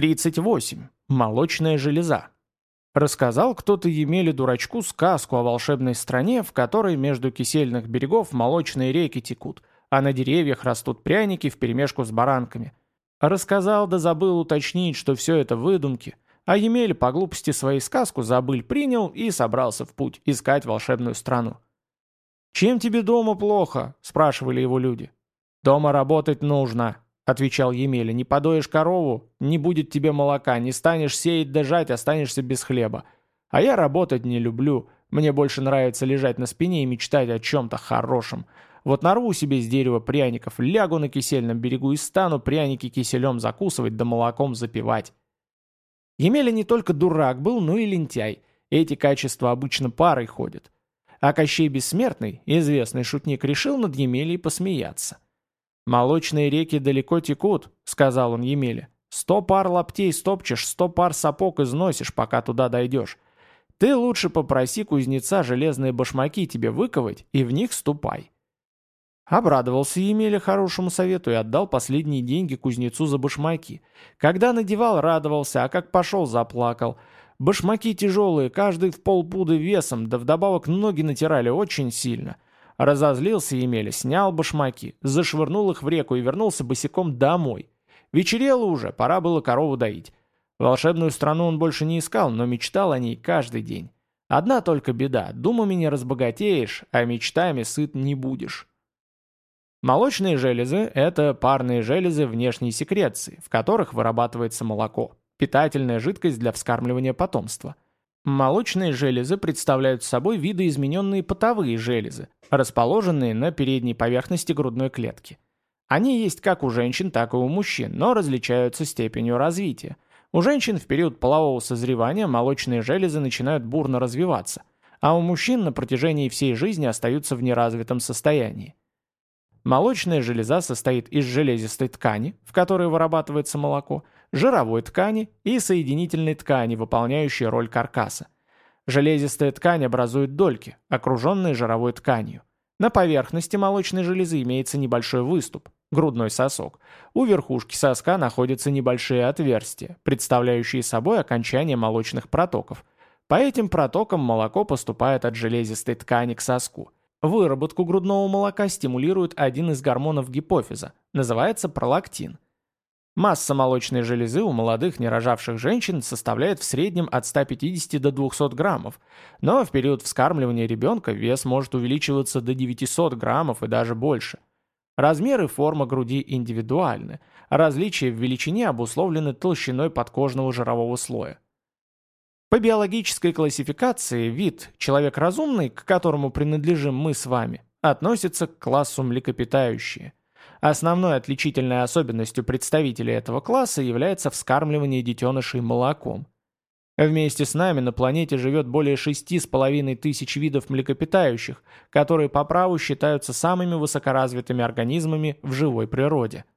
38. Молочная железа. Рассказал кто-то Емеле дурачку сказку о волшебной стране, в которой между кисельных берегов молочные реки текут, а на деревьях растут пряники вперемешку с баранками. Рассказал да забыл уточнить, что все это выдумки, а Емель по глупости своей сказку забыль принял и собрался в путь искать волшебную страну. «Чем тебе дома плохо?» – спрашивали его люди. «Дома работать нужно», – отвечал Емеля. «Не подоешь корову, не будет тебе молока, не станешь сеять дожать, останешься без хлеба. А я работать не люблю, мне больше нравится лежать на спине и мечтать о чем-то хорошем. Вот нарву себе с дерева пряников, лягу на кисельном берегу и стану пряники киселем закусывать да молоком запивать». Емеля не только дурак был, но и лентяй. Эти качества обычно парой ходят. А Кощей Бессмертный, известный шутник, решил над Емелей посмеяться. «Молочные реки далеко текут», — сказал он Емеле. «Сто пар лаптей стопчешь, сто пар сапог износишь, пока туда дойдешь. Ты лучше попроси кузнеца железные башмаки тебе выковать и в них ступай». Обрадовался Емеля хорошему совету и отдал последние деньги кузнецу за башмаки. Когда надевал, радовался, а как пошел, заплакал. Башмаки тяжелые, каждый в полпуда весом, да вдобавок ноги натирали очень сильно — Разозлился Емеля, снял башмаки, зашвырнул их в реку и вернулся босиком домой. Вечерело уже, пора было корову доить. Волшебную страну он больше не искал, но мечтал о ней каждый день. Одна только беда, думами не разбогатеешь, а мечтами сыт не будешь. Молочные железы – это парные железы внешней секреции, в которых вырабатывается молоко, питательная жидкость для вскармливания потомства – Молочные железы представляют собой видоизмененные потовые железы, расположенные на передней поверхности грудной клетки. Они есть как у женщин, так и у мужчин, но различаются степенью развития. У женщин в период полового созревания молочные железы начинают бурно развиваться, а у мужчин на протяжении всей жизни остаются в неразвитом состоянии. Молочная железа состоит из железистой ткани, в которой вырабатывается молоко, жировой ткани и соединительной ткани, выполняющей роль каркаса. Железистая ткань образует дольки, окруженные жировой тканью. На поверхности молочной железы имеется небольшой выступ, грудной сосок. У верхушки соска находятся небольшие отверстия, представляющие собой окончание молочных протоков. По этим протокам молоко поступает от железистой ткани к соску – Выработку грудного молока стимулирует один из гормонов гипофиза, называется пролактин. Масса молочной железы у молодых нерожавших женщин составляет в среднем от 150 до 200 граммов, но в период вскармливания ребенка вес может увеличиваться до 900 граммов и даже больше. Размер и форма груди индивидуальны, различия в величине обусловлены толщиной подкожного жирового слоя. По биологической классификации вид «человек разумный», к которому принадлежим мы с вами, относится к классу млекопитающие. Основной отличительной особенностью представителей этого класса является вскармливание детенышей молоком. Вместе с нами на планете живет более 6,5 тысяч видов млекопитающих, которые по праву считаются самыми высокоразвитыми организмами в живой природе –